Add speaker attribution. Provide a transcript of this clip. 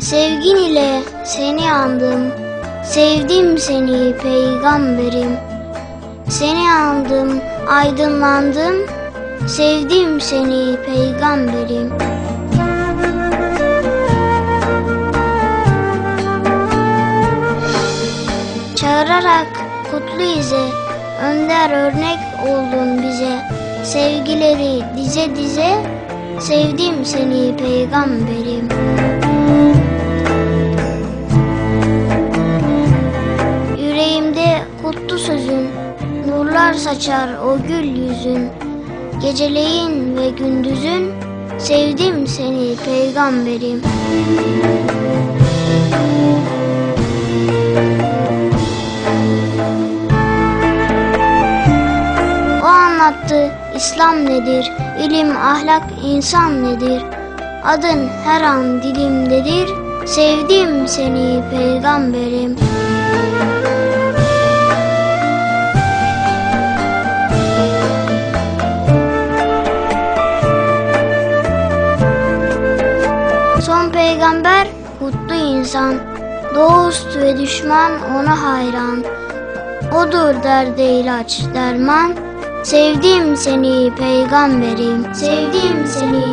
Speaker 1: Sevgin ile seni andım, sevdim seni peygamberim. Seni aldım, aydınlandım, sevdim seni peygamberim. Çağırarak kutlu ize, önder örnek oldun bize. Sevgileri dize dize, sevdim seni peygamberim. Nurlar saçar o gül yüzün. Geceleyin ve gündüzün, sevdim seni peygamberim. O anlattı İslam nedir, ilim, ahlak, insan nedir? Adın her an dilimdedir, sevdim seni peygamberim. Son peygamber kutlu insan, dost ve düşman ona hayran. Odur derde ilaç derman, sevdim seni peygamberim, sevdim seni.